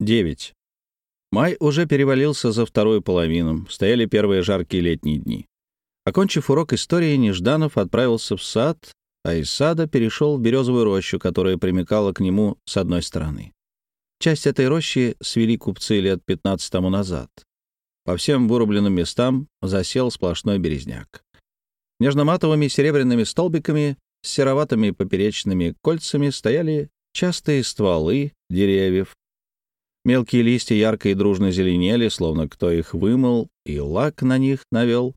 9. Май уже перевалился за вторую половину, стояли первые жаркие летние дни. Окончив урок истории, Нежданов отправился в сад, а из сада перешел в березовую рощу, которая примыкала к нему с одной стороны. Часть этой рощи свели купцы лет 15 тому назад. По всем вырубленным местам засел сплошной березняк. Нежно-матовыми серебряными столбиками с сероватыми поперечными кольцами стояли частые стволы деревьев, Мелкие листья ярко и дружно зеленели, словно кто их вымыл и лак на них навел.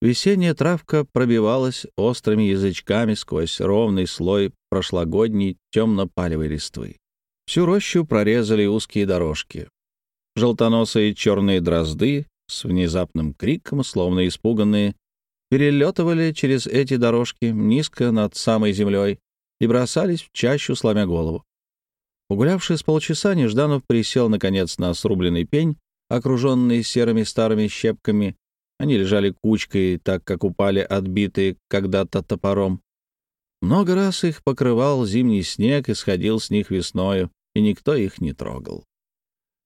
Весенняя травка пробивалась острыми язычками сквозь ровный слой прошлогодней темно-палевой листвы. Всю рощу прорезали узкие дорожки. Желтоносые черные дрозды с внезапным криком, словно испуганные, перелетывали через эти дорожки низко над самой землей и бросались в чащу, сломя голову. Погулявший с полчаса, Нежданов присел, наконец, на срубленный пень, окруженный серыми старыми щепками. Они лежали кучкой, так как упали отбитые когда-то топором. Много раз их покрывал зимний снег и сходил с них весною, и никто их не трогал.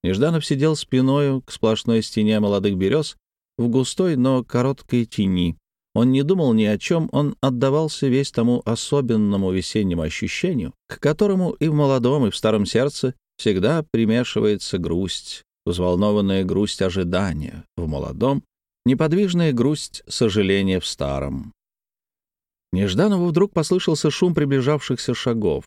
Нежданов сидел спиною к сплошной стене молодых берез в густой, но короткой тени. Он не думал ни о чем, он отдавался весь тому особенному весеннему ощущению, к которому и в молодом, и в старом сердце всегда примешивается грусть, взволнованная грусть ожидания в молодом, неподвижная грусть сожаления в старом. Нежданову вдруг послышался шум приближавшихся шагов.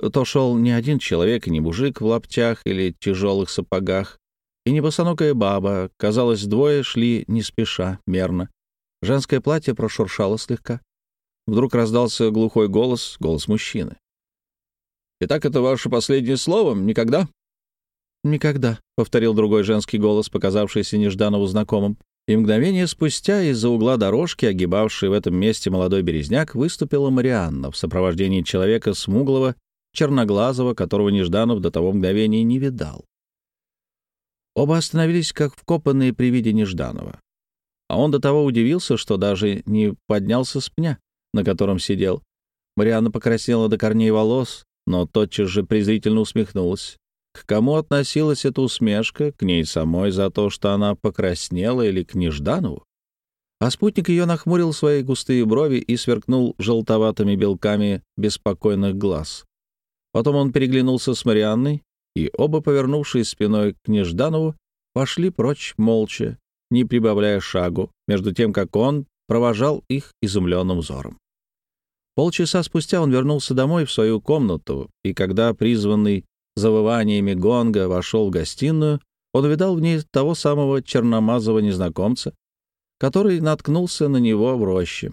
То шел не один человек, не мужик в лаптях или тяжелых сапогах, и не босоногая баба. Казалось, двое шли не спеша, мерно. Женское платье прошуршало слегка. Вдруг раздался глухой голос, голос мужчины. «Итак, это ваше последнее слово? Никогда?» «Никогда», — повторил другой женский голос, показавшийся Нежданову знакомым. И мгновение спустя из-за угла дорожки, огибавшей в этом месте молодой березняк, выступила Марианна в сопровождении человека смуглого, черноглазого, которого Нежданов до того мгновения не видал. Оба остановились, как вкопанные при виде Нежданова. А он до того удивился, что даже не поднялся с пня, на котором сидел. Марианна покраснела до корней волос, но тотчас же презрительно усмехнулась. К кому относилась эта усмешка? К ней самой за то, что она покраснела, или к Нежданову? А спутник ее нахмурил свои густые брови и сверкнул желтоватыми белками беспокойных глаз. Потом он переглянулся с Марианной, и оба, повернувшись спиной к Нежданову, пошли прочь молча, не прибавляя шагу, между тем, как он провожал их изумленным взором. Полчаса спустя он вернулся домой в свою комнату, и когда призванный завываниями гонга вошел в гостиную, он увидал в ней того самого черномазого незнакомца, который наткнулся на него в роще.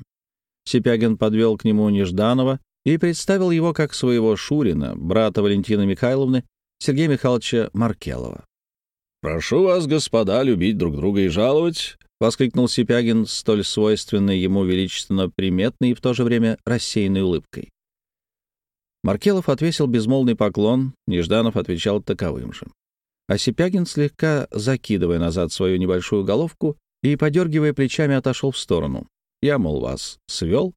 Сипягин подвел к нему Нежданова и представил его как своего Шурина, брата Валентины Михайловны, Сергея Михайловича Маркелова. «Прошу вас, господа, любить друг друга и жаловать», — воскликнул Сипягин столь свойственной ему величественно приметной и в то же время рассеянной улыбкой. Маркелов отвесил безмолвный поклон, Нежданов отвечал таковым же. А Сипягин, слегка закидывая назад свою небольшую головку и, подергивая плечами, отошел в сторону. «Я, мол, вас свел,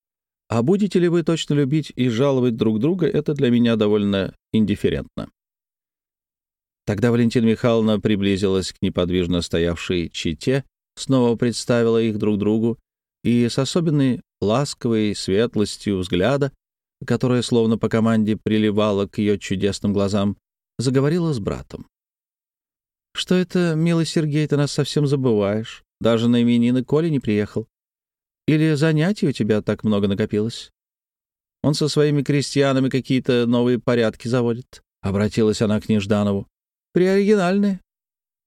а будете ли вы точно любить и жаловать друг друга, это для меня довольно индифферентно». Тогда Валентина Михайловна приблизилась к неподвижно стоявшей чите, снова представила их друг другу и с особенной ласковой светлостью взгляда, которая словно по команде приливала к ее чудесным глазам, заговорила с братом. «Что это, милый Сергей, ты нас совсем забываешь? Даже на именины Коли не приехал. Или занятий у тебя так много накопилось? Он со своими крестьянами какие-то новые порядки заводит», — обратилась она к Нежданову приоригинальные.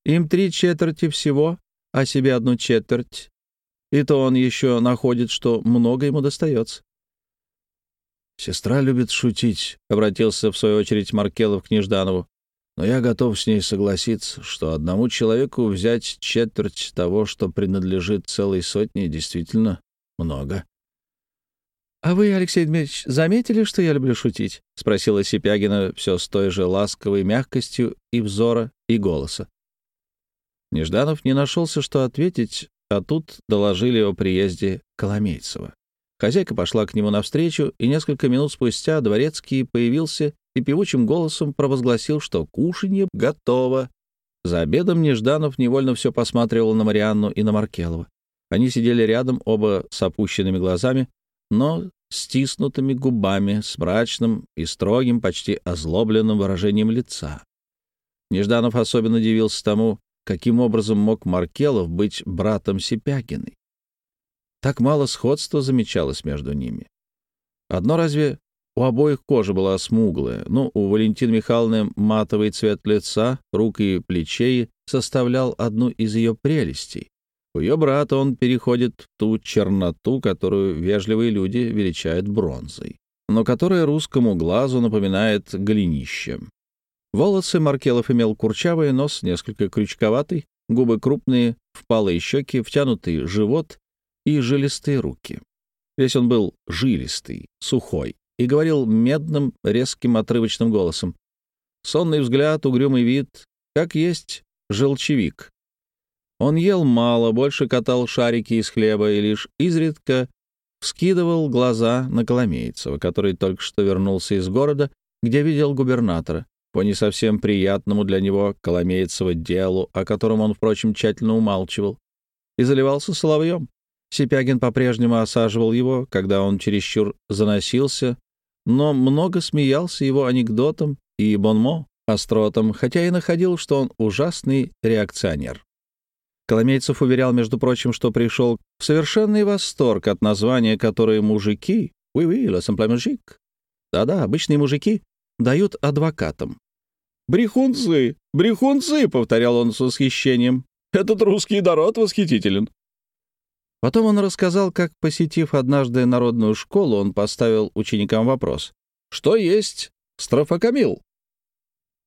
Им три четверти всего, а себе одну четверть. И то он еще находит, что много ему достается. «Сестра любит шутить», — обратился в свою очередь Маркелов к Нежданову. «Но я готов с ней согласиться, что одному человеку взять четверть того, что принадлежит целой сотне, действительно много». «А вы, Алексей Дмитриевич, заметили, что я люблю шутить?» — спросила Сипягина все с той же ласковой мягкостью и взора, и голоса. Нежданов не нашелся, что ответить, а тут доложили о приезде Коломейцева. Хозяйка пошла к нему навстречу, и несколько минут спустя дворецкий появился и певучим голосом провозгласил, что кушанье готово. За обедом Нежданов невольно все посматривал на Марианну и на Маркелова. Они сидели рядом, оба с опущенными глазами, но стиснутыми губами, с мрачным и строгим, почти озлобленным выражением лица. Нежданов особенно удивился тому, каким образом мог Маркелов быть братом Сипягиной. Так мало сходства замечалось между ними. Одно разве у обоих кожа была смуглая, но у Валентины Михайловны матовый цвет лица, рук и плечей составлял одну из ее прелестей. У ее брата он переходит в ту черноту, которую вежливые люди величают бронзой, но которая русскому глазу напоминает голенище. Волосы Маркелов имел курчавый, нос несколько крючковатый, губы крупные, впалые щеки, втянутый живот и жилистые руки. Весь он был жилистый, сухой и говорил медным, резким, отрывочным голосом. Сонный взгляд, угрюмый вид, как есть желчевик. Он ел мало, больше катал шарики из хлеба и лишь изредка вскидывал глаза на Коломейцева, который только что вернулся из города, где видел губернатора, по не совсем приятному для него Коломейцева делу, о котором он, впрочем, тщательно умалчивал, и заливался соловьем. Сипягин по-прежнему осаживал его, когда он чересчур заносился, но много смеялся его анекдотом и бонмо, остротом, хотя и находил, что он ужасный реакционер. Коломейцев уверял, между прочим, что пришел в совершенный восторг от названия, которое мужики, oui-oui, le simple мужик, да-да, обычные мужики, дают адвокатам. «Брехунцы! Брехунцы!» — повторял он с восхищением. «Этот русский народ восхитителен!» Потом он рассказал, как, посетив однажды народную школу, он поставил ученикам вопрос, что есть строфокамил?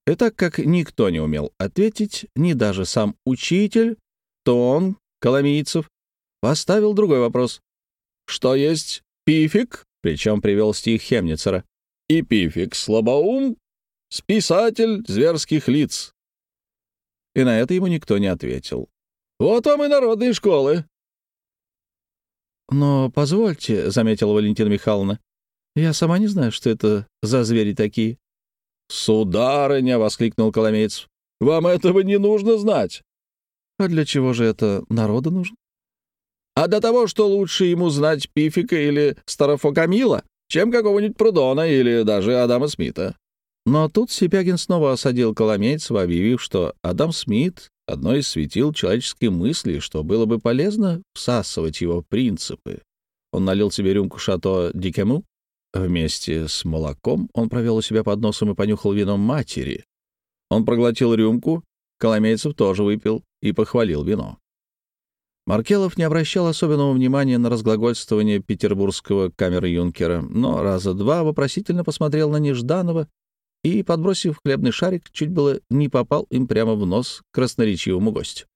И так как никто не умел ответить, ни даже сам учитель, то он, Коломийцев, поставил другой вопрос. Что есть пифик? Причем привел стих Хемницера. И пифик слабоум, списатель зверских лиц. И на это ему никто не ответил. Вот вам и народные школы. «Но позвольте», — заметила Валентина Михайловна, — «я сама не знаю, что это за звери такие». «Сударыня!» — воскликнул Коломеец. «Вам этого не нужно знать. А для чего же это народу нужно? А для того, что лучше ему знать Пифика или Старофокамила, чем какого-нибудь Прудона или даже Адама Смита. Но тут Сипягин снова осадил Коломейцева, объявив, что Адам Смит — одно из светил человеческой мысли, что было бы полезно всасывать его принципы. Он налил себе рюмку шато Дикему. Вместе с молоком он провел у себя под носом и понюхал вином матери. Он проглотил рюмку, Коломейцев тоже выпил, и похвалил вино. Маркелов не обращал особенного внимания на разглагольствование петербургского камер-юнкера, но раза два вопросительно посмотрел на Нежданова и, подбросив хлебный шарик, чуть было не попал им прямо в нос красноречивому гостю.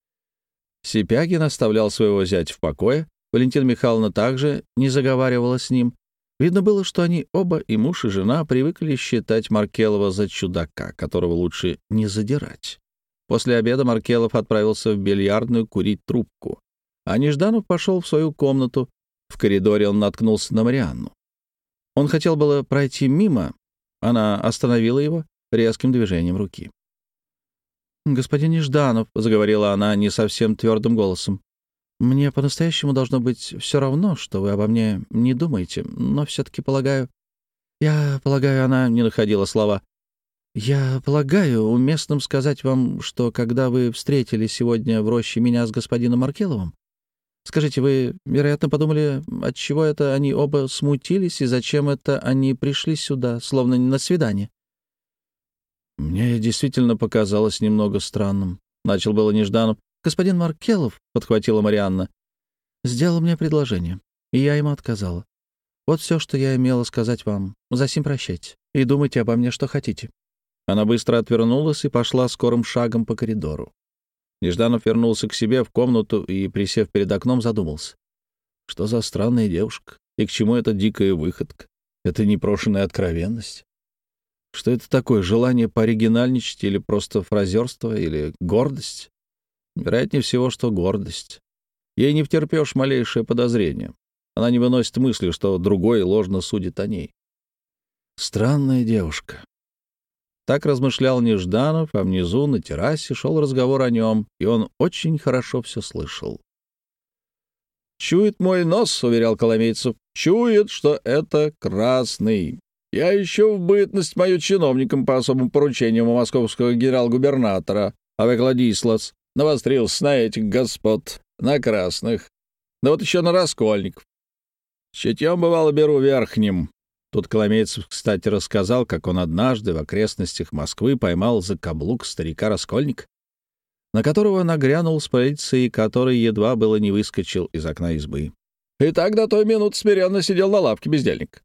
Сипягин оставлял своего зятя в покое, Валентина Михайловна также не заговаривала с ним. Видно было, что они оба, и муж, и жена, привыкли считать Маркелова за чудака, которого лучше не задирать. После обеда Маркелов отправился в бильярдную курить трубку, а Нежданов пошел в свою комнату. В коридоре он наткнулся на Марианну. Он хотел было пройти мимо, она остановила его резким движением руки. «Господин Нежданов», — заговорила она не совсем твердым голосом, — «мне по-настоящему должно быть все равно, что вы обо мне не думаете, но все-таки полагаю...» «Я полагаю, она не находила слова. «Я полагаю, уместным сказать вам, что когда вы встретили сегодня в роще меня с господином Маркеловым, скажите, вы, вероятно, подумали, от чего это они оба смутились и зачем это они пришли сюда, словно на свидание?» «Мне действительно показалось немного странным», — начал было Нежданов. «Господин Маркелов», — подхватила Марианна, — «сделал мне предложение, и я ему отказала. Вот все, что я имела сказать вам. Засим прощайте и думайте обо мне, что хотите». Она быстро отвернулась и пошла скорым шагом по коридору. Нежданов вернулся к себе в комнату и, присев перед окном, задумался. Что за странная девушка? И к чему эта дикая выходка? Это непрошенная откровенность? Что это такое, желание пооригинальничать или просто фразерство, или гордость? Вероятнее всего, что гордость. Ей не втерпешь малейшее подозрение. Она не выносит мысли, что другой ложно судит о ней. Странная девушка. Так размышлял Нежданов, а внизу на террасе шел разговор о нем, и он очень хорошо все слышал. «Чует мой нос», — уверял Коломейцев, — «чует, что это красный. Я еще в бытность мою чиновником по особым поручениям у московского генерал-губернатора Авекладислас навострился на этих господ, на красных, да вот еще на раскольников. Чутьем, бывало, беру верхним. Тут Коломейцев, кстати, рассказал, как он однажды в окрестностях Москвы поймал за каблук старика-раскольника, на которого нагрянул с полицией, который едва было не выскочил из окна избы. И так до той минуты смиренно сидел на лавке бездельник.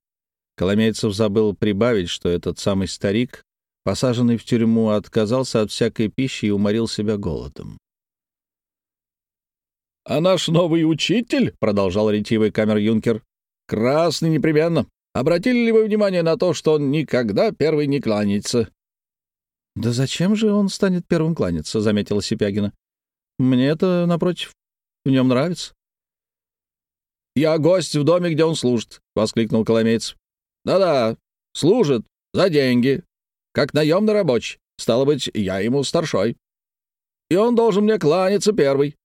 Коломейцев забыл прибавить, что этот самый старик, посаженный в тюрьму, отказался от всякой пищи и уморил себя голодом. «А наш новый учитель, — продолжал ретивый камер-юнкер, — красный непременно. Обратили ли вы внимание на то, что он никогда первый не кланяется?» «Да зачем же он станет первым кланяться?» — заметила Сипягина. «Мне это, напротив, в нем нравится». «Я гость в доме, где он служит», — воскликнул Коломейцев. Да-да, служит за деньги, как наемный рабочий. Стало быть, я ему старшой. И он должен мне кланяться первый.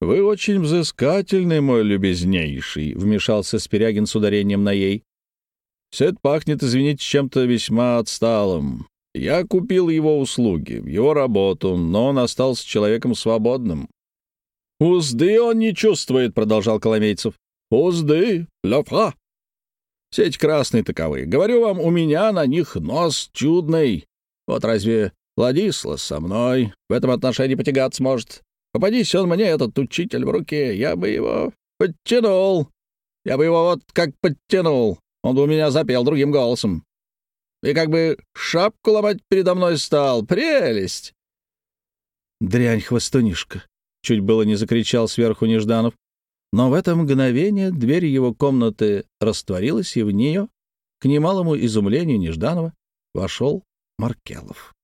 «Вы очень взыскательный, мой любезнейший», — вмешался Спирягин с ударением на ей. «Все это пахнет, извините, чем-то весьма отсталым. Я купил его услуги, его работу, но он остался человеком свободным». «Узды он не чувствует», — продолжал Коломейцев. «Узды, лёфа, эти красные таковы. Говорю вам, у меня на них нос чудный. Вот разве Владислав со мной в этом отношении потягаться может? Попадись он мне, этот учитель, в руке, я бы его подтянул. Я бы его вот как подтянул. Он бы у меня запел другим голосом. И как бы шапку ломать передо мной стал. Прелесть!» «Дрянь, хвостунишка!» — чуть было не закричал сверху Нежданов. Но в это мгновение дверь его комнаты растворилась, и в нее, к немалому изумлению Нежданова, вошел Маркелов.